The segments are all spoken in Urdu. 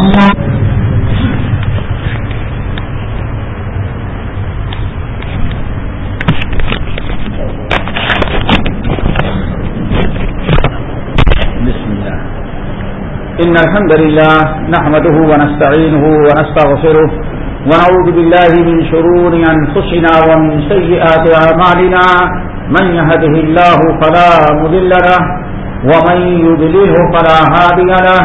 إن الحمد لله نحمده ونستعينه ونستغفره ونعوذ بالله من شرور أنفسنا ومن سيئات عمالنا من يهده الله فلا مذل له ومن يذلله فلا هادي له.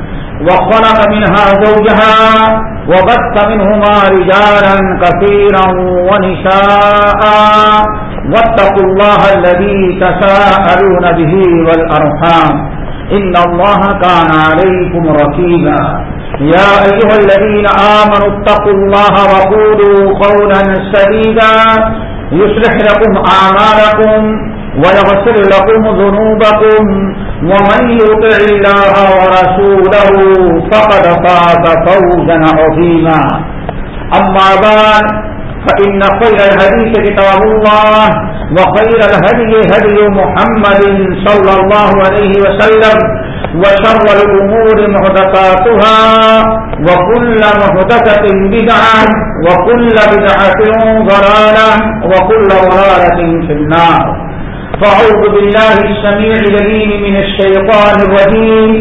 وخلق منها زوجها وبث منهما رجالا كثيرا ونساء. واتقوا الله الذي تساءلون به والأرحام. إن الله كان عليكم ركيبا. يا أيها الذين آمنوا اتقوا الله وقولوا قولا سديدا. يصلح لكم أعمالكم. ويغسر لكم ذنوبكم ومن يطع الله ورسوله فقد فاز فوزا عظيما أما بعد، فإن خير الحديث كتاب الله وخير الهدي هدي محمد صلى الله عليه وسلم وشر الأمور محدثاتها وكل محدثة بدعة وكل بدعة ضلالة وكل ضلالة في النار فأعوذ بالله السميع الذين من الشيطان الرجيم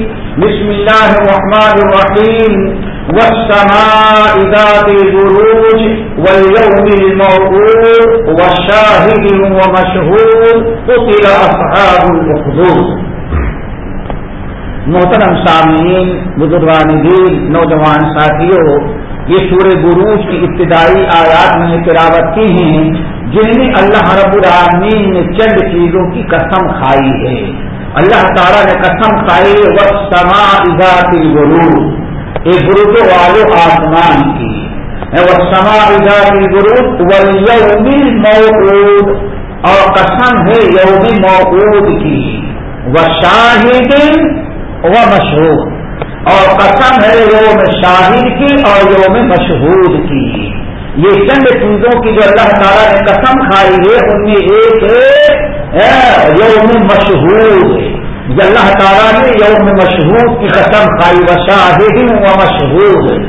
بسم الله الرحمن الرحيم والسماء ذات البروج واليوم الموعود والشاهد ومشهود. قتل أصحاب الأخدود. محترم سامعین بزرگان دین نوجوان ساتھیوں یہ سورہ بروج کی ابتدائی آیات میں تلاوت کی ہیں، جن میں اللہ رب العالمین نے چند چیزوں کی قسم کھائی ہے۔ اللہ تعالیٰ نے قسم کھائی وہ سما اجاط البروج ایک گروج والو آسمان کی۔ وہ سما اجاط البروج و موعود اور قسم ہے یوم موعود کی۔ وہ شاہد وہ مشہور اور قسم ہے یوم شاہد کی اور یوم مشہور کی۔ یہ چند چیزوں کی جو اللہ تعالیٰ نے قسم کھائی ہے، ان میں ایک ہے یوم مشہور اللہ تعالیٰ نے یوم مشہور کی قسم کھائی و شاہد و مشہور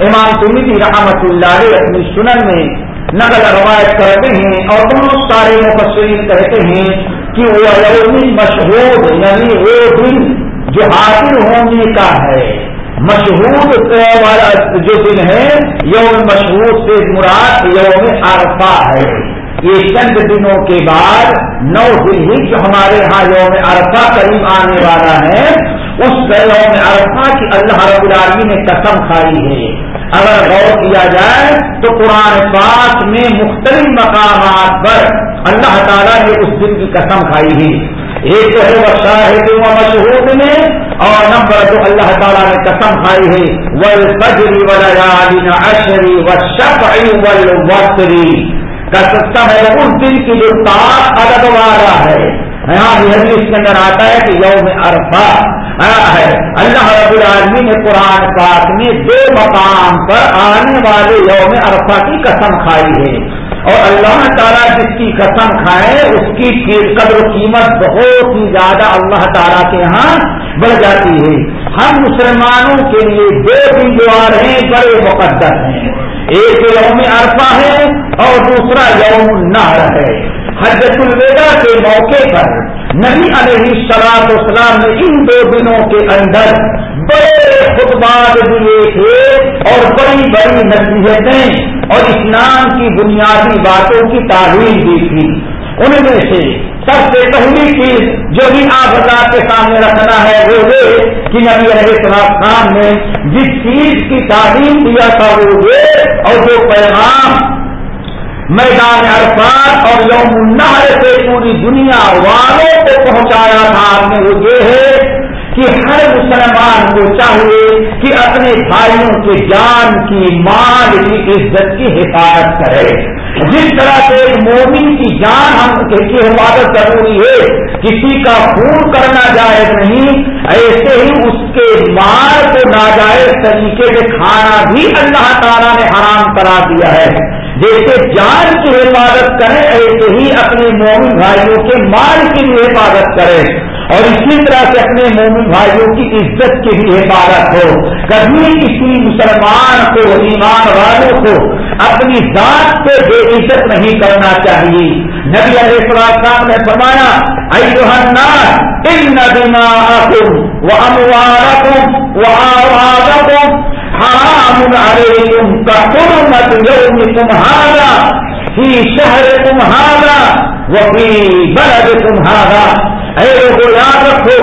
امام تمیدی رحمت اللہ اپنی سنن میں نقل روایت کرتے ہیں اور بہت سارے مفسرین کہتے ہیں کہ وہ یوم مشہور یعنی وہ دن۔ جو حاضر ہونے کا ہے۔ مشہور والا جو دن ہے، یوم مشہور سے مراد یوم عرفہ ہے۔ یہ چند دنوں کے بعد نو دن ہی جو ہمارے یہاں یوم عرفہ قریب آنے والا ہے، اس یوم عرفہ کی اللہ رب العالمی نے قسم کھائی ہے۔ اگر غور کیا جائے تو قرآن پاک میں مختلف مقامات پر اللہ تعالیٰ نے اس دن کی قسم کھائی ہے۔ ایک تو ہے وہ شاہد و مشہور میں اور نمبر دو اللہ تعالیٰ نے قسم کھائی ہے ول فجری ول اشری و شفعی کا ہے، اس دن کی جو تار عدد والا ہے۔ یہاں بھی اس کے اندر آتا ہے کہ یوم عرفہ ہے۔ اللہ رب العالمی نے قرآن پاک میں دو مقام پر آنے والے یوم عرفہ کی قسم کھائی ہے۔ اور اللہ تعالیٰ جس کی قسم کھائے، اس کی قدر و قیمت بہت ہی زیادہ اللہ تعالیٰ کے ہاں بڑھ جاتی ہے۔ ہم مسلمانوں کے لیے دو دن ہیں، بڑے مقدس ہیں۔ ایک یوم عرفہ ہے اور دوسرا یوم نہر ہے۔ حجت الوداع کے موقع پر نبی علیہ سلاد اسلام نے ان دو دنوں کے اندر بڑے خطبات دیے تھے اور بڑی بڑی نصیحتیں اور اسلام کی بنیادی باتوں کی تعلیم دی تھی۔ ان میں سے سب سے پہلی چیز جو بھی آپ اللہ کے سامنے رکھنا ہے وہ یہ کہ نبی علیہ السلام خان نے جس چیز کی تعلیم دیا تھا وہ یہ اور جو پیغام میدان عرفات اور یوم النہر سے پوری دنیا والوں کو پہنچایا تھا۔ آپ نے وہ یہ ہے کہ ہر مسلمان کو چاہیے کہ اپنے بھائیوں کے جان کی مال کی عزت کی حفاظت کرے۔ جس طرح سے ایک مومن کی کی جان ہم کی حفاظت ضروری ہے، کسی کا خون کرنا جائز نہیں، ایسے ہی اس کے مال کو ناجائز طریقے سے کھانا بھی اللہ تعالیٰ نے حرام کرا دیا ہے۔ جیسے جان کی حفاظت کرے، ایسے ہی اپنے مومن بھائیوں کے مال کی بھی حفاظت کرے۔ اور اسی طرح سے اپنے مومن بھائیوں کی عزت کی بھی حفاظت ہو۔ کبھی کسی مسلمان کو، ایمان والوں کو اپنی ذات سے بے عزت نہیں کرنا چاہیے۔ نبی علیہ السلام نے فرمایا ان دماغکم واموالکم وآوازکم حرام علیکم کحرمت یومکم هذا فی شہرکم هذا وفی بلدکم هذا. اے کو یاد رکھو،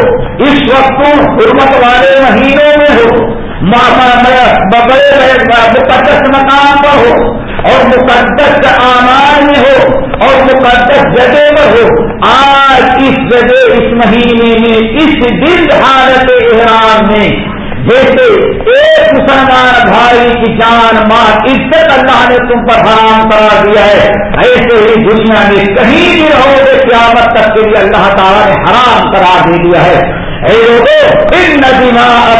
اس وقت حرمت والے مہینوں میں ہو بڑے مقدس مقام پر ہو، اور مقدس آمان میں ہو، اور مقدس جگہ پر ہو۔ آج اس جگہ، اس مہینے میں، اس دن حالت احرام میں جیسے ایک مسلمان بھائی کی جان ماں عزت اللہ نے تم پر حرام کرا دیا ہے۔ ایسے ہی دنیا میں کہیں بھی رہو گے، قیامت تک کے لیے اللہ تعالیٰ نے حرام کرا دے دیا ہے۔ اے لوگوں ان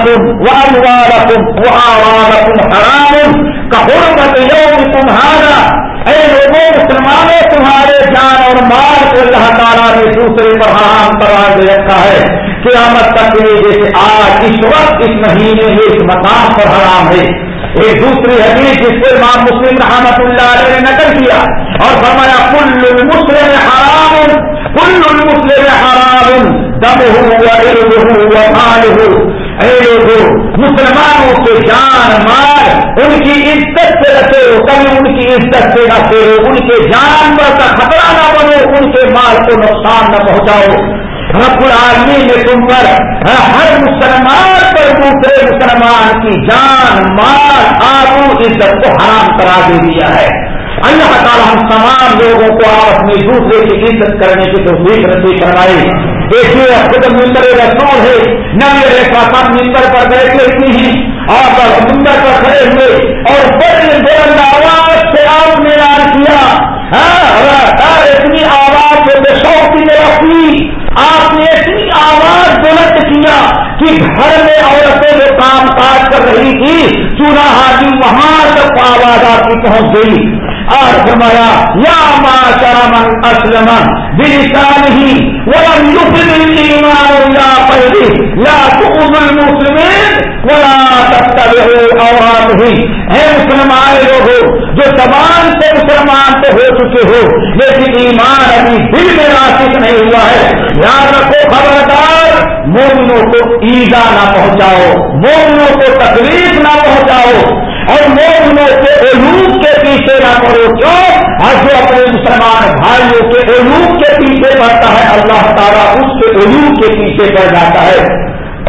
تم وہ تم وہ آواز حرام۔ یوم تمہارا اے لوگوں مسلمانوں، تمہارے جان اور مال کو اللہ تعالیٰ نے دوسرے پر حرام کرا دے رکھا ہے۔ قیامت تک یہ جیسے آج اس وقت اس مہینے میں اس مقام پر حرام ہے۔ ایک دوسری حدیث جس کو امام مسلم رحمت اللہ علیہ نے نقل کیا اور فرمایا، کل المسلم حرام، کل المسلم حرام دم ہو مال ہو اے لوگوں مسلمانوں کے جان مال، ان کی عزت سے رکھے ہو کبھی ان کی عزت سے رکھے ہو ان کے جانور کا خطرہ نہ بنو، ان کے مال کو نقصان نہ پہنچاؤ۔ رب العالمین نے تم پر ہر مسلمان پر دوسرے مسلمان کی جان، مال آبو عزت کو حرام کرا دے دیا ہے۔ اللہ تعالیٰ ہم تمام لوگوں کو آپ اپنے دوسرے کی عزت کرنے کی تصویر رسی کروائے دیکھیے خود ممبر رسول ہے۔ نبی سب ممبر پر بیٹھے ہوئی ہیں۔ اور ممبر پر کھڑے ہوئے اور بڑے بلند آواز سے آپ نے کیا۔ ہاں، اتنی آواز سے شوق کی رکھی آپ نے اتنی آواز بلند کیا کہ گھر میں عورتیں جو کام کاج کر رہی تھی چونا حاجی وہاں تک آواز آپ کی پہنچ گئی۔ اور فرمایا، یا ماں شرمن اسلم بلسان ہی ولم يفضل ایمان یا پہلی یا تؤذ المسلمین ولا تتبعوا اوراق اے مسلمان لوگوں جو زبان سے مسلمان تو ہو چکے ہو، لیکن ایمان ابھی دل میں ناسک نہیں ہوا ہے۔ یاد رکھو خبردار، مومنوں کو ایزا نہ پہنچاؤ، مومنوں کو تکلیف نہ پہنچاؤ، اور مومنوں کے علوم کے پیچھے نہ کیوں؟ اور اپنے مسلمان بھائیوں کے علوم کے پیچھے پڑتا ہے، اللہ تعالیٰ اس کے علوم کے پیچھے پڑ جاتا ہے۔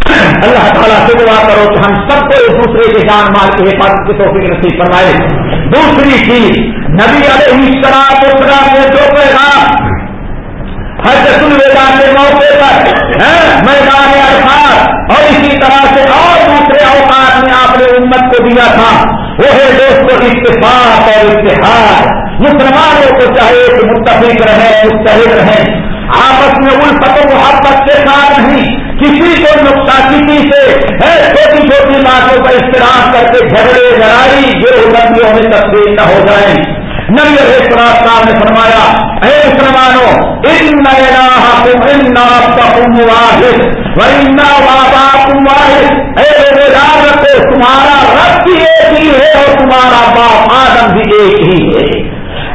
اللہ تعالیٰ سے دعا کرو کہ ہم سب کو ایک دوسرے کے جان مال کے حفاظت کی توفیق نصیب فرمائے۔ دوسری چیز، نبی علیہ شراب اسلام نے جو پیغام۔ ہر رسول میدان کے موقع پر ہاں، میدان ارفات اور اسی طرح سے اور دوسرے اوقات میں آپ نے امت کو دیا تھا۔ وہ ہے دوستوں اتفاق اور اتحاد۔ مسلمانوں کو چاہے کہ متفق رہے مستحد رہے آپس میں ان و محبت کے ساتھ نہیں۔ کسی کو نقصان، کسی سے چھوٹی چھوٹی باتوں کا استعمال کر کے جھگڑے، لڑائی جو نبیوں میں تبدیل نہ ہو جائیں۔ نبی علیہ السلام صاحب نے فرمایا اے مسلمانوں، ان الہکم واحد، و انا واباکم واحد۔ اے لوگوں یاد رکھو تمہارا رب بھی ایک ہی ہے اور تمہارا باپ آدم بھی ایک ہی ہے۔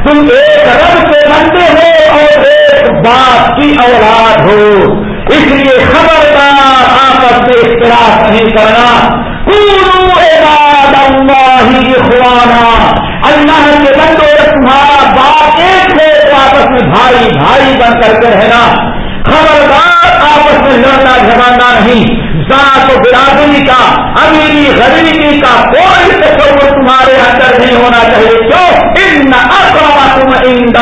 تم ایک رب کے بندے ہو اور ایک باپ کی اولاد ہو۔ اس لیے خبردار، آپس میں اختلاف نہیں کرنا۔ پورو عباد اللہ خوانا اللہ کے بندو تمہارا باپ ایک ہے تو آپس میں بھائی بھائی بن کر کے رہنا۔ خبردار آپس میں لڑنا جھگڑنا نہیں۔ ذات و برادری کا، امیری غریبی کا کوئی تصور تمہارے اندر نہیں ہونا چاہیے۔ کیوں؟ ان تم ان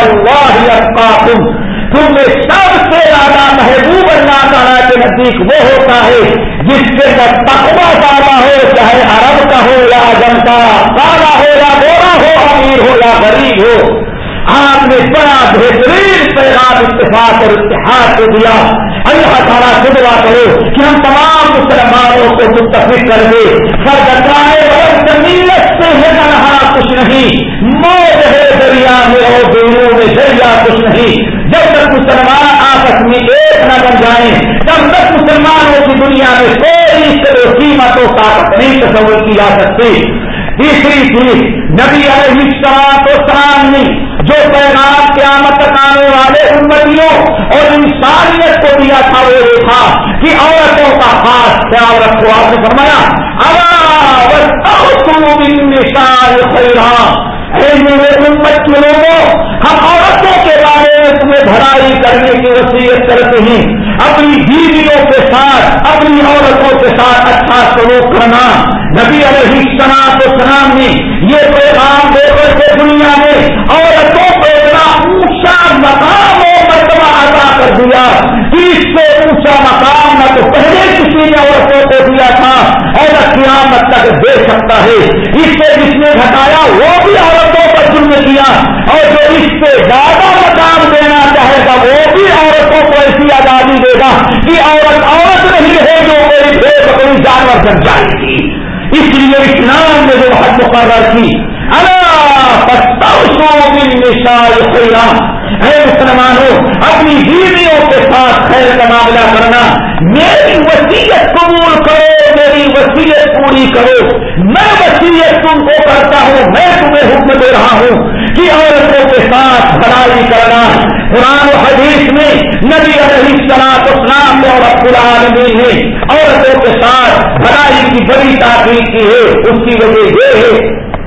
تم میں سب سے زیادہ محبوب اللہ تعالیٰ کے نزدیک وہ ہوتا ہے جس کے اندر تقوا زیادہ ہو، چاہے عرب کا ہو یا اجم کا کالا ہو یا گورا ہو، امیر ہو یا غریب ہو۔ آپ نے بڑا بہترین پیغام اتفاق اور اتحاد کو دیا۔ اللہ تعالیٰ سے دعا کرو کہ ہم تمام مسلمانوں کو متفق کر دے سر زمین سے ہے نہا کچھ نہیں، موت ہے دریا میں اور دونوں میں دریا کچھ نہیں۔ جب تک مسلمان آپس میں ایک نہ بن جائیں، تب تک مسلمانوں کی دنیا میں کوئی قیمت و طاقت نہیں تصور کی جا سکتی۔ تیسری چیز، نبی علیہ السلام تو سلام نے جو پیغام قیامت تک آنے والے امتیوں اور انسانیت کو دیا تھا وہ دیکھا کہ عورتوں کا خاص خیال رکھو، آپ نے فرمایا امت کے لوگوں، ہم عورت میں بھرائی کرنے کی وصیت کرتے ہیں۔ اپنی بیویوں کے ساتھ، اپنی عورتوں کے ساتھ اچھا سلوک کرنا۔ نبی علیہ السلام کو سلام نے یہ پیغام دے کر کے دنیا میں عورتوں کو اتنا اونچا مقام و مرتبہ ادا کر دیا۔ کہ اس سے اونچا مقام نہ تو پہلے کسی نے عورتوں کو دیا تھا۔ اور قیامت تک دے سکتا ہے۔ اس سے جس نے گھٹایا وہ بھی عورتوں پر کیا اور جو اس سے زیادہ مقام دینا چاہے گا، وہ بھی عورتوں کو ایسی آزادی دے گا کہ عورت عورت نہیں ہے جو کوئی بے بکری جانور بن جائے گی۔ اس لیے اسلام نے جو حد مقرر کی اے مسلمانوں، اپنی بیویوں کے ساتھ خیر کا معاملہ کرنا۔ میری وسیعت قبول کرو، میری وسیعت پوری کرو۔ میں وسیعت تم کو کرتا ہوں میں حکم دے رہا ہوں کہ عورتوں کے ساتھ بڑائی کرنا قرآن و حدیث میں نبی علیہ السلام اسلام اور عبد العالمین نے عورتوں کے ساتھ بڑائی کی بڑی تاخیر کی ہے۔ اس کی وجہ یہ ہے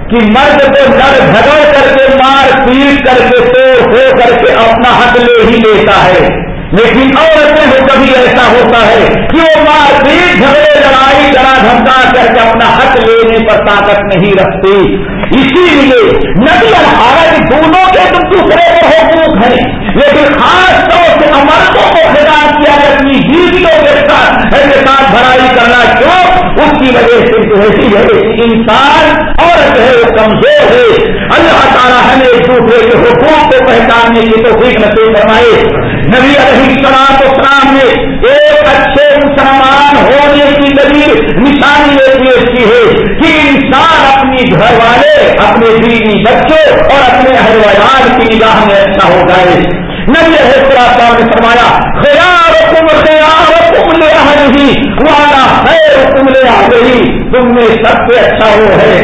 کہ مرد کو نر جھگڑ کر کے مار پیٹ کر کے توڑ ہو کر کے اپنا حق لے ہی لیتا ہے۔ لیکن عورتیں کو کبھی ایسا ہوتا ہے کہ وہ مار پیٹ جھگڑے لڑائی لڑا دھمکا کر کے اپنا حق لینے پر طاقت نہیں رکھتی۔ اسی لیے نبی حالت دونوں کے تم دوسرے کے حقوق ہیں، لیکن خاص طور سے امرتوں کو خطاب کیا کہ اپنی بیویوں کے ساتھ ساتھ بھرائی کرنا کیوں؟ اس کی وجہ سے ایسی ہے انسان اور جو ہے، وہ کمزور ہے۔ اللہ تعالیٰ ہمیں ایک دوسرے کے حقوق کو پہچاننے کی تو ٹھیک نصیب فرمائے۔ نبی علیہ السلام اسلام نے ایک اچھے مسلمان ہونے کی دلیل نشانی ایک پیش کی ہے کہ انسان اپنی گھر والے اپنے بیوی بچوں اور اپنے اہل ویان کی نگاہ میں اچھا ہو جائے۔ نبی علیہ السلام نے فرمایا خیال حکم خیال لے رہی والا خیر لے آ تم میں سب سے اچھا وہ ہے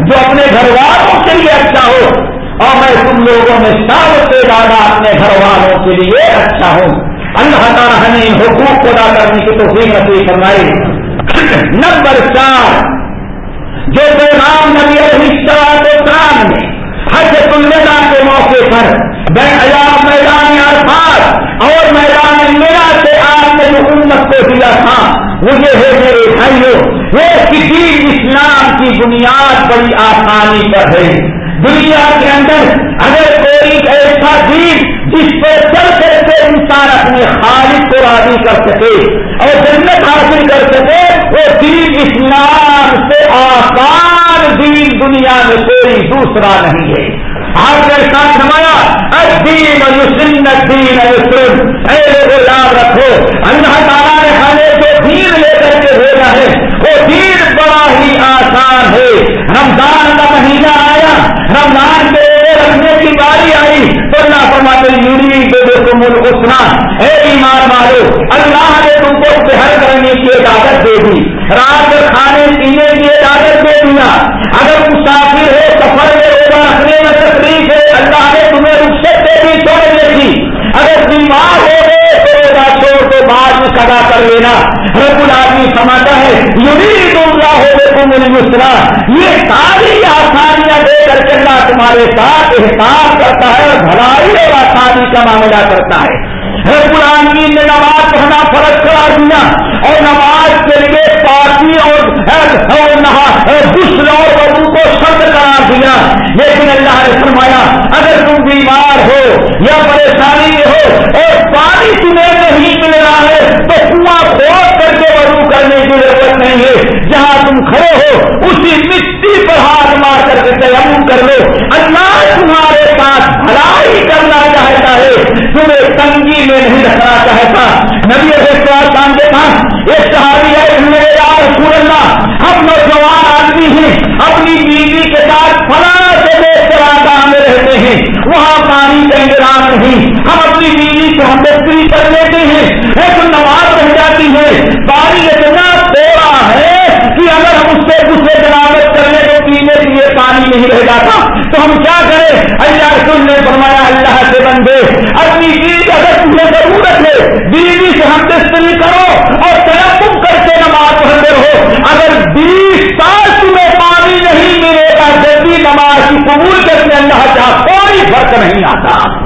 جو اپنے گھر والوں کے لیے اچھا ہو۔ اور میں تم لوگوں میں سب سے زیادہ اپنے گھر والوں کے لیے اچھا ہوں۔ اللہ تعالیٰ ہمیں ان حقوق کو ادا کرنے کی توفیق نصیب فرمائی نمبر چار جو پیغام نبی السلام نے حج الوداع کے موقع پر میدان عرفات اور میدان میرا سے آپ نے جو امت کو دیا تھا، وہ یہ ہے میرے بھائیوں وہ کسی اسلام کی بنیاد بڑی آسانی پر ہے۔ دنیا کے اندر اگر کوئی ایسا دین جس پر چل کر کے انسان اپنے خالد کو راضی کر سکے اور جنت حاصل کر سکے، وہ دین اسلام آسان دین دنیا میں کوئی دوسرا نہیں ہے۔ آپ نے ساتھ نمایا دین یوسن دین اے لوگ یاد رکھو، اللہ تعالیٰ نے ہمیں جو دین لے کر کے بھیجا ہے، وہ دین بڑا ہی آسان ہے۔ رمضان کا مہینہ آیا، رمضان کے رکھنے کی باری آئی۔ تو اللہ فرماتے یوری دے دو تم اسنا اے ایمان مارو اللہ نے تم کو بہر کرنے کی اجازت دے دی۔ رات کھانے، پینے کی اجازت دے دیا۔ اگر مسافر ہے، سفر میں روزہ رکھنے میں تکلیف ہے، اللہ نے تمہیں رخصت دے دی، چھوڑ دے دی۔ اگر بیمار ہو گئے، تو روزہ چھوڑ کے بعد میں سدا کر لینا۔ رب العالمی سماتا ہے یوری دنیا ہو تم مسرا یہ ساری آسانیاں دے کر کے اللہ تمہارے ساتھ احساس کرتا ہے اور بھلائی اور آسانی کا معاملہ کرتا ہے۔ رب العالمین نے نماز پڑھنا فرق کرا دیا اور نماز کے لیے پارٹی اور دوسرے اور وضو کو شرط قرار دیا۔ لیکن اللہ نے فرمایا، اگر تم بیمار ہو یا پریشانی ہو اور پانی تمہیں نہیں مل رہا ہے تو کنواں کھود کر کے وضو کرنے کی ضرورت نہیں ہے جہاں تم کھڑے ہو، اسی مٹی پر ہاتھ مار کر کے تیمم کر لو۔ اللہ تمہارے ساتھ بھلائی کرنا چاہتا ہے، تمہیں نبی شان کے پاس ایک صحابی ہے میرے یار رسول اللہ، ہم نوجوان آدمی ہیں، اپنی بیوی کے ساتھ فلاں سے میں رہتے ہیں، وہاں پانی کا انتظام نہیں۔ ہم اپنی بیوی سے ہم بہتری کر لیتے ہیں، ایک نماز رہ جاتی ہے پانی اتنا سے دوسرے تلاوت کرنے کے پینے کے لیے پانی نہیں رہ جاتا۔ تو ہم کیا کریں؟ اللہ رسول نے فرمایا، اللہ سے بندے، اپنی بیوی اگر تمہیں ضرورت ہے، بیوی سے ہم بستری کرو اور تم کر کے نماز پڑھتے رہو۔ اگر بیس سال تمہیں پانی نہیں ملے گا، جلدی نماز کی قبول کرتے اللہ چاہ ہاں کوئی فرق نہیں آتا۔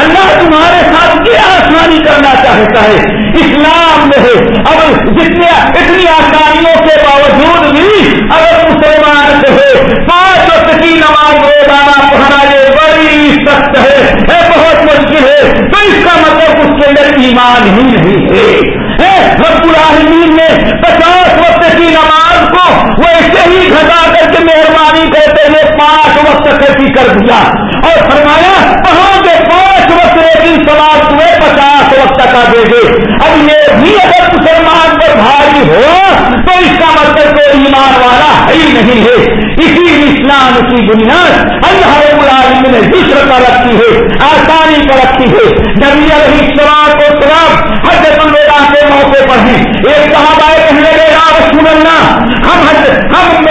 اللہ تمہارے ساتھ کیا آسانی کرنا چاہتا ہے؟ اسلام میں ہے۔ اب جتنے اتنی آسانیوں کے باوجود بھی اگر مسلمان سے پانچ وقت کی نماز روزانہ پڑھنا یہ بڑی سخت ہے۔ بہت مشکل ہے۔ تو اس کا مطلب اس کے اندر ایمان ہی نہیں ہے۔ رب العالمین نے پچاس وقت کی نماز کو ویسے ہی گھٹا کر کے مہربانی کرتے ہوئے پانچ وقت کیسی کر دیا۔ اور فرمایا کہاں کے پانچ وقت لیکن سوال ہوئے، پچاس وقت کا دے دے اب یہ بھی اگر مسلمان پر بھاری ہو، تو اس کا مطلب والا نہیں ہے۔ اسی اسلام کی بنیاد اللہ رب العالمین نے ذکر کا رکھی ہے، آسانی کا رکھی ہے۔ نبی علیہ السلام کو سلام حضرت الوداع کے موقع پر ہیں۔ ایک صحابہ کہنے لگے رسول اللہ، ہم ہم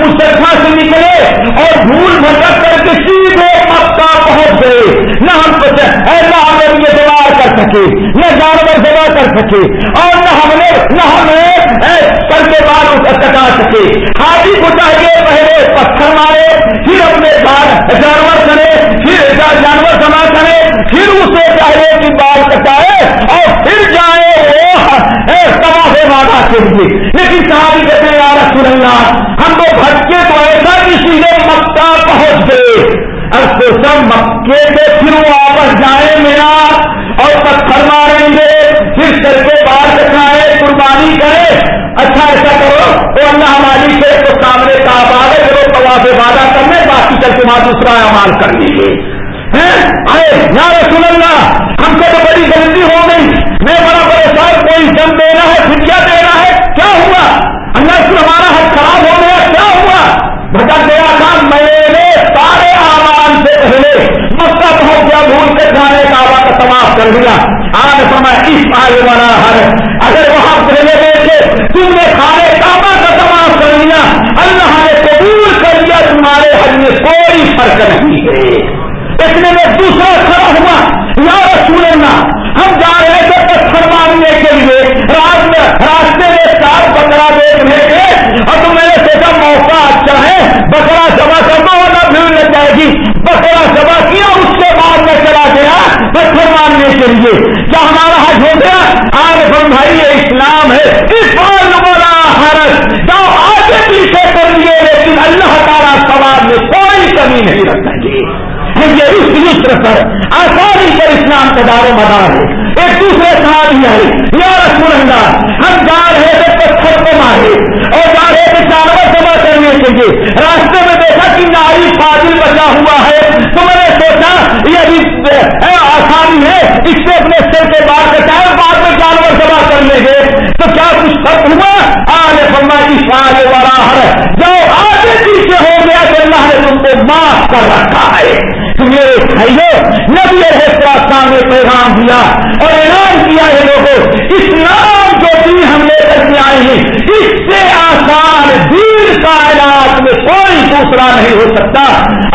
مستفا سے نکلے اور بھول بھٹک کر کے سیدھے مکہ پہنچ گئے۔ نہ ہم ایسا ہمیں یہ سوار کر سکے، نہ جانور سوا کر سکے۔ اور نہ ہم نے، نہ ہمیں کر کے بعد اس کٹا سکے ہاتھی کو چاہیے پہلے پتھر مارے، پھر اپنے جانور کرے پھر جانور جمع کرے پھر اسے چاہیے کہ بال کٹائے اور پھر جائے وہ تباہ وعدہ کے لیے۔ لیکن صحابی کہتے ہیں یار رسول اللہ، ہم تو بھٹکے تو ایسا کسی نے مکہ پہنچ گئے۔ اب تو سب مکے سے پھر واپس جائیں میرا، اور پتھر ماریں گے، پھر کر کے بال کٹائے کر کے امال کر لیجیے یا رسول اللہ، ہم کو تو بڑی غلطی ہو گئی۔ میں بڑا پریشان، کوئی دم دینا ہے فٹیا دینا ہے، کیا ہوا؟ اللہ سے ہمارا حق خراب ہو گیا، کیا ہوا؟ بھٹک گیا تھا میں نے سارے آواز سے پہلے مکہ پہنچ گیا، بھول کے کھانے کا آواز کا کر دیا آج سمے اس آگے والا ہر، اگر وہاں پہلے فرق نہیں ہے۔ اتنے میں دوسرا کھڑا ہوا، یا رسول اللہ، ہم جا رہے تھے پتھر مارنے کے لیے، رات میں، راستے میں چار بکرا دیکھنے کے اور تو میں نے سوچا موقع اچھا ہے، بکرا جمع کر دو نہ بھیڑ لگ جائے گی۔ بکرا جمع کیا اس کے بعد میں چلا گیا؟ پتھر مارنے کے لیے۔ کیا ہمارا حج ہو گیا، آج ہم بھائی یہ اسلام ہے اس بار بڑا حرض جو آگے پیچھے کر لیے لیکن اللہ تعالیٰ سوال میں کوئی کمی نہیں رکھیں گے جی۔ یہ اس یسر پر آسانی پر اسلام کا دار و مدار ہے۔ ایک دوسرے ساتھ آئے۔ یا رسول اللہ، ہم جا رہے تھے پتھر کو مارے۔ اور جا رہے تھے جانور جمع کرنے کے لیے۔ راستے میں دیکھا کہ ناری فاضل بچا ہوا ہے۔ تو میں نے سوچا، یہ آسانی ہے۔ اس سے اپنے سر کے بعد بچائے بعد میں جانور جمع کر لیں گے۔ تو کیا کچھ فرق ہوا؟ آج فرما کی شاہ والا ہر جب آگے پیچھے ہو۔ گیا تو اللہ نے تم کو معاف کر رکھا ہے۔ میرے بھائیو، نبی علیہ السلام نے پیغام دیا اور اعلان کیا ہے لوگوں اسلام جو دین ہم لے کر کے آئے ہیں، اس سے آسان دین کا علاج میں کوئی دوسرا نہیں ہو سکتا۔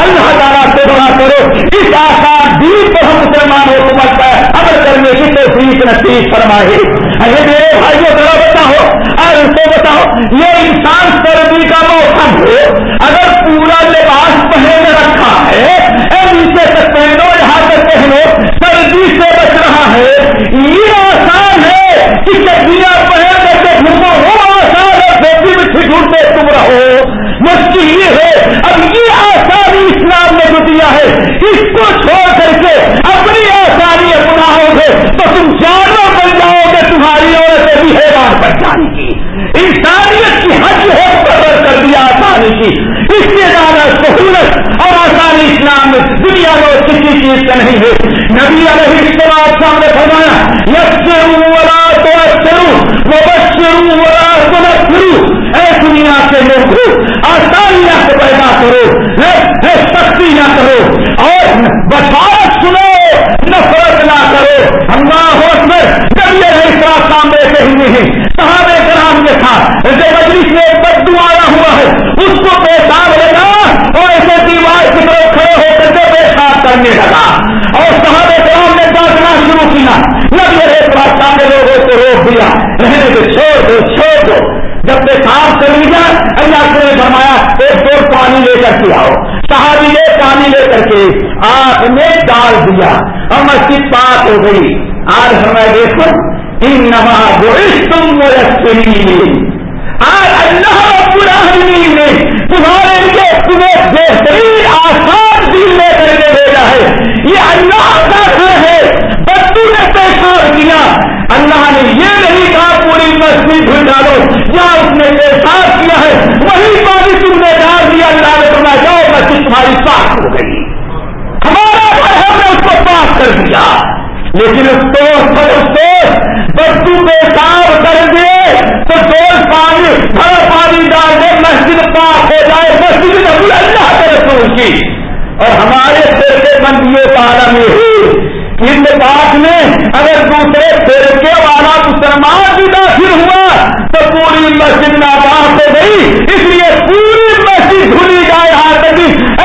اللہ تعالیٰ سے بڑا کرو، اس آسان دین کو ہم مسلمان حکومت پر عمل کرنے کی توفیق نصیب فرمائے۔ ارے میرے بھائیوں ذرا بتاؤ اور ان کو بتاؤ، یہ انسان سردی کا پورا لباس پہن رکھا ہے۔ نیچے سے پہنو، یہاں سے پہنو۔ سردی سے بچ رہا ہے۔ یہ آسان ہے۔ کہ چٹنیاں پہن کر کے گھومو۔ وہ آسان ہے۔ سردی میں ٹھنڈے تم رہو۔ مشکل یہ ہے۔ اب یہ آسانی اسلام نے جو دیا ہے، اس کو چھوڑ کر کے اپنی آسانی اپناؤ گے۔ تو تم جانور بن جاؤ گے، تمہاری عورتیں بھی حیران بن جائیں گی۔ آسانی کی۔ اس سے زیادہ سہولت اور آسانی اسلام میں دنیا میں کسی چیز کا نہیں ہے۔ نبی علیہ السلام صاحب نے فرمایا، یسرو تو اکثرو مبشرو ولا تبشرو اے دنیا کے لوگ آسانیاں نہ پیدا کرو سختی نہ کرو۔ اور دیکھو ان نماز تم آج اللہ رب العالمین نے تمہارے لیے تمہیں بہترین آسان دل لے کر کے بھیجا ہے یہ اللہ کا گھر ہے بچوں نے پیشاب کیا اللہ نے یہ نہیں کہا پوری مسجد دھل ڈالو یا اس نے پیشاب کیا ہے وہی پانی تم نے ڈال دیا اللہ نے تمہیں جاؤ مسجد تمہاری پاک ہو گئی ہمارا گھر ہم نے اس کو پاک کر دیا لیکن اس کو بچوں پیشاب کر دے تو دوست پانی ہر پانی ڈال دے مسجد پاک ہو جائے مسجد نبی اللہ کے رسول کی اور ہمارے فرقے بندیوں کا عالم یہ ہی ان بات میں اگر دوسرے فرقے والا مسلمان بھی داخل ہوا تو پوری مسجد ناپاک ہو گئی۔ اس لیے پوری مسجد دھلی جائے یہاں تک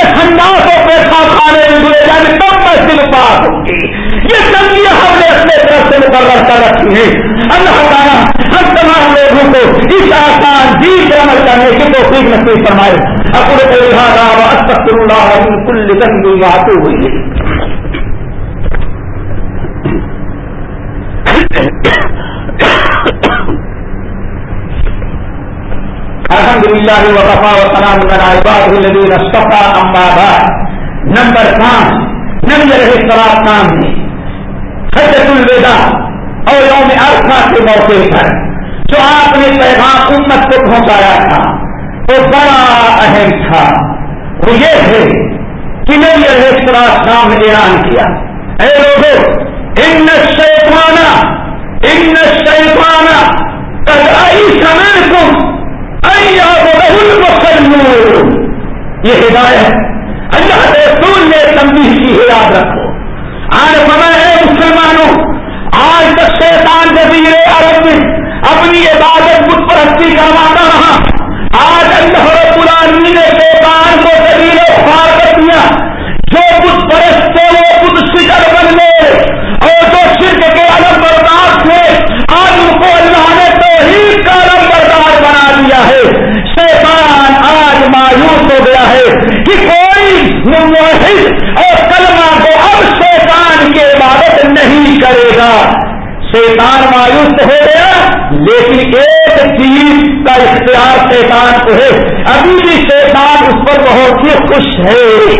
ٹھنڈا کو پیسہ کھانے میں دھلے جائے تب مسجد پاک ہوگی۔ یہ تنگیاں ہم نے اپنے طرف سے مقرر کر رکھی ہے۔ اللہ تعالیٰ ہم تمام لوگوں کو اس آسان جی عمل کرنے کی توفیق نصیب فرمائے۔ اپنے کو لہٰذا استغفر اللہ من کل ذنب واتو ہوئی الحمد للہ وقفا وسلام عباد الذین اصطفى اما بعد۔ نمبر پانچ، نبی علیہ السلام نام ہے حجت الوداع اور یوم عرفہ کے موقع پر جو آپ نے پیغام امت کو پہنچایا تھا۔ وہ بڑا اہم تھا۔ وہ یہ ہے کہ میں نبی علیہ السلام نے اعلان کیا۔ اے لوگوں ان شیطانا ان شیطانا تدائی سمے تم المسلمون یہ ہدایت اللہ کے رسول نے تنبیہ کی یاد رکھو۔ آج سمے ہے مسلمانوں، آج تک شیطان جزیرے عرب میں اپنی عبادت بت پرستی کرواتا رہا۔ آج اللہ رب العالمین نے شیطان کو دلیل خوار کر دیا جو کچھ پرست تھے وہ خود شکر بن گئے اور جو شرک کے علم بردار تھے آج ان کو اللہ نے توحید کا علم بردار بنا دیا ہے شیطان آج مایوس ہو گیا ہے کہ کوئی موحد اور کلمہ کو اب شیطان کی عبادت نہیں کرے گا شیطان مایوس ہو گیا، لیکن ایک چیز کا اختیار شیطان کو ہے۔ ابھی بھی شیطان اس پر بہت ہی خوش ہے۔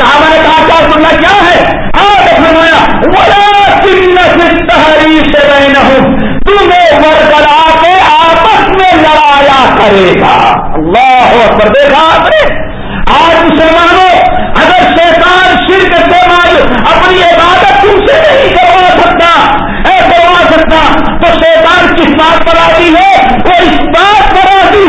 صحابہ نے کہا، کیا سننا کیا ہے؟ آج فرمایا بڑا چن تحری سے میں نہ ہوں تمہیں ورگلا کے آپس میں لڑایا کرے گا۔ اللہ اکبر، دیکھا آپ نے؟ آج مسلمانوں اگر شیطان شرک سے مال اپنی عبادت تم سے نہیں کروا سکتا سکتا تو شیطان کس بات پر آتی ہے وہ اس بات پر آتی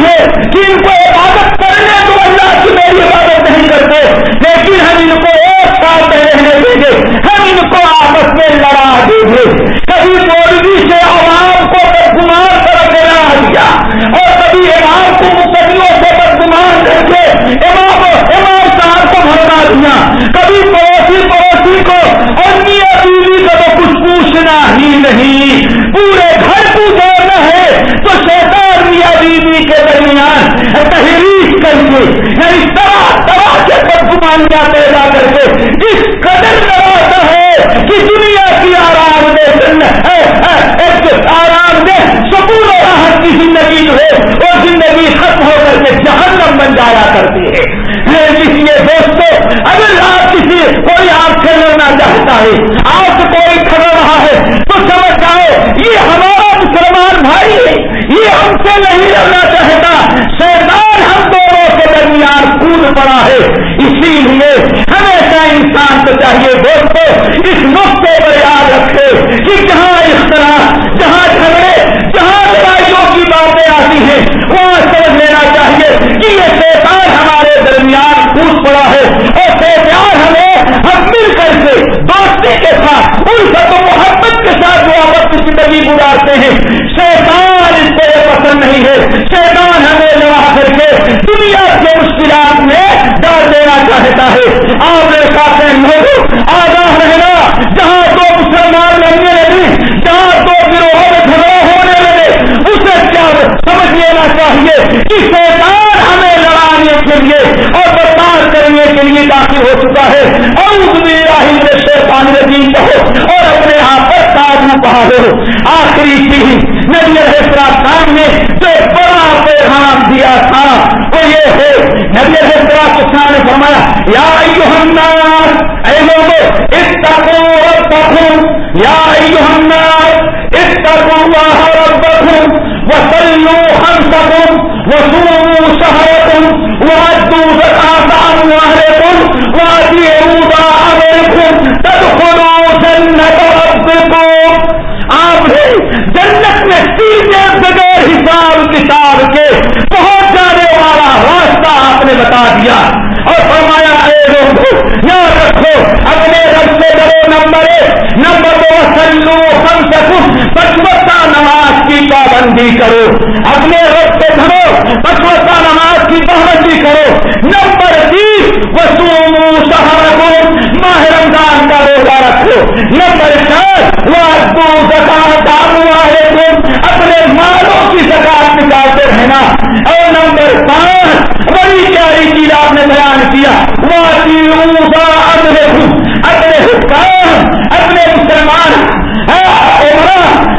ہے ان کو عبادت کرنے تو اللہ کی میری عبادت نہیں کرتے، لیکن ہم ان کو ایک ساتھ میں رہنے دیں گے ہم ان کو آپس میں لڑا دیں گے کبھی وہ یا الناس اس تکو اللہ ربکم وصلو خمسکم وصومو آپ نے جنت میں سیدھے بغیر حساب کتاب کے پہنچ جانے والا راستہ آپ نے بتا دیا اور فرمایا، اے لوگ یاد رکھو اپنے رب سے ڈرو نمبر ایک نمبر دو سلو ہم سکوں پچوتا نماز کی پابندی کرو، اپنے رب سے ڈرو پچوتا نماز کی پابندی کرو۔ نمبر تین وسوم سہارا ماہ رمضان کا روزہ رکھو۔ نمبر چار وہ اپنے مالوں کی زکات نکالتے رہنا۔ اور نمبر پانچ، بڑی پیاری چیز آپ نے بیان کیا وہ اپنے اپنے حکام اپنے مسلمان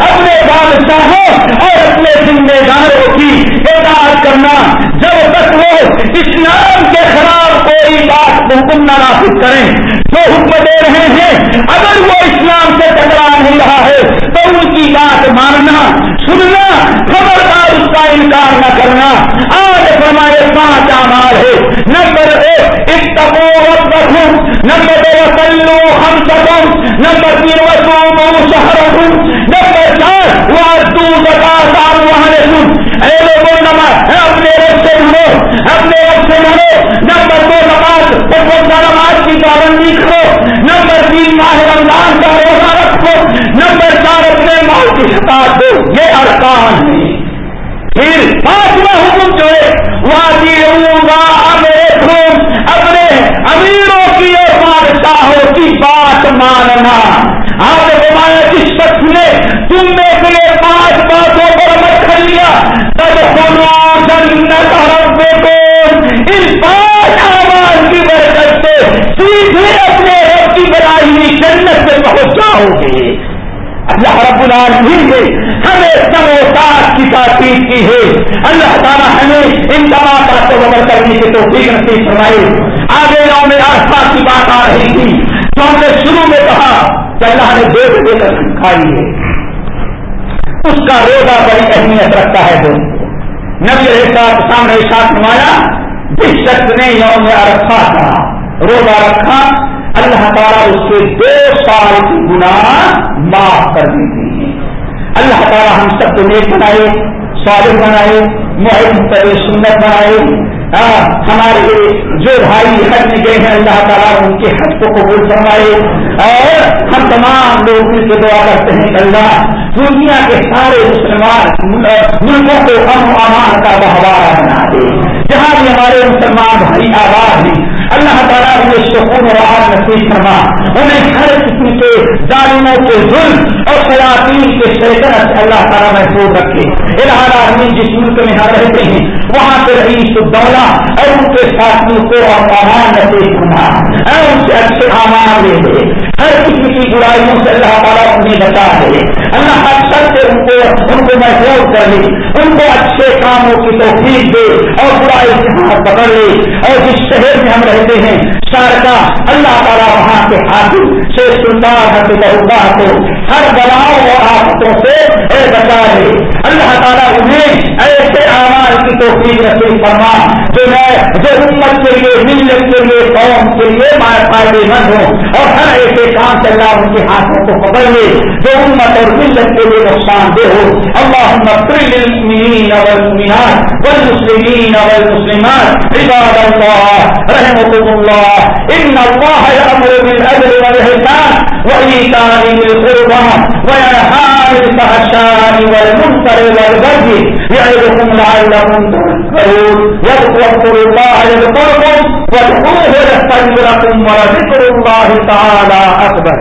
اپنے بادشاہوں اور اپنے ذمہ داروں کی اطاعت کرنا جب تک وہ اسلام کے خلاف کوئی بات حکم نہ نافذ کریں جو حکم دے رہے ہیں اگر وہ اسلام سے ٹکرا نہیں رہا ہے تو ان کی بات ماننا سننا خبردار اس کا انکار نہ کرنا آج ہمارے پانچ آمار ہے نمبر ایک اس رکھوں نمبر دو سلو ہم سکوں نمبر تین وسو شہر نمبر چار وہ دور بتا سال وہاں سن اے لوگوں نمبر اپنے رب سے ڈھونڈو اپنے رب سے ڈھونڈو نمبر دو نماز نماز کی پابندی کرو۔ نمبر تین ماہ رمضان کا روزہ رکھو۔ نمبر چار اپنے مال کی شکایت دو۔ یہ ارکان۔ ہے پھر پانچواں حکم جو ہے وہ گا اپنے امیروں کی اور بادشاہوں کی بات ماننا آپ نے فرمایا جس شخص نے تم میں سے پانچ باتوں پر مت کر لیا تب ہو جنت رب کو ان پانچ آواز کی برکت سے سیدھے اپنے رب کی بنائی ہوئی جنت سے پہنچ جاؤ گے اللہ رب العالمین نے ہمیں سب و ساتھ کی تاکید کی ہے اللہ تعالیٰ ہمیں ان تمام باتوں کو عمل کرنے کی توفیق نصیب فرمائے آگے نو میں آسا کی بات آ رہی تھی۔ تو ہم نے شروع میں کہا کہ اللہ نے دیکھ دے کر کھائی ہے۔ اس کا روزہ بڑی اہمیت رکھتا ہے دوست نبی ساتھ سامنے ساتھ نمایا جس شخص نے یوم رکھا تھا روزہ رکھا، اللہ تعالیٰ اس کے دو سال کی گناہ معاف کر دیتے ہیں۔ اللہ تعالیٰ ہم سب کو نیک بنائے سوادر بنائے محبت سنت بنائے ہاں، ہمارے جو بھائی حج میں گئے ہیں، اللہ تعالیٰ ان کے حج کو قبول فرمائے۔ اور ہم تمام لوگ مل کے دعا کرتے ہیں اللہ دنیا کے سارے مسلمان، ملکوں کو ہم امان کا بہوارہ بنا دے۔ جہاں بھی ہمارے مسلمان بھائی آباد ہیں اللہ تعالیٰ انہیں سکون و راحت نصیب فرما۔ انہیں ہر قسم کے ظالموں کے ظلم اور سیاحین کے شیطنت اللہ تعالیٰ محفوظ رکھے۔ الحال آدمی جس ملک میں ہم رہتے ہیں، وہاں سے رہی سدولا اور ان کے ساتھیوں کو اور امان نصیب فرما۔ اور ان سے اچھے امان لے دے ہر قسم کی برائیوں سے اللہ تعالیٰ انہیں بچا دے۔ اللہ اکثر سے ان کو ان کو محفوظ کر لے۔ ان کو اچھے کاموں کی توفیق دے اور برائی سے ہاتھ پکڑ لے۔ اور جس شہر میں ہم رہتے ہیں شارکا اللہ تعالیٰ وہاں کے حاصل سے سلطان حد بہتا کو ہر بلاؤں اور آفتوں سے اے بچا لے اللہ تعالیٰ انہیں ایسے آواز کی توفیق رسول فرما۔ جو میں جو امت کے لیے، ملت کے لیے، قوم کے لیے فائدے مند ہوں اور ہر ایسے کام سے اللہ ان کے ہاتھوں کو پکڑ لے، جو امت اور ملت کے لیے نقصان دہ ہو اللہ للمؤمنین والمؤمنات والمسلمین والمسلمات، عباد اللہ رحمكم الله إن الله يأمر بالعدل والإحسان وإيتاء ذي القربى وينهى الفحشاء والمنكر والبغي يعظكم لعلكم تذكرون واذكروا الله يذكركم واشكروه يغفر لكم وذكر الله تعالى أكبر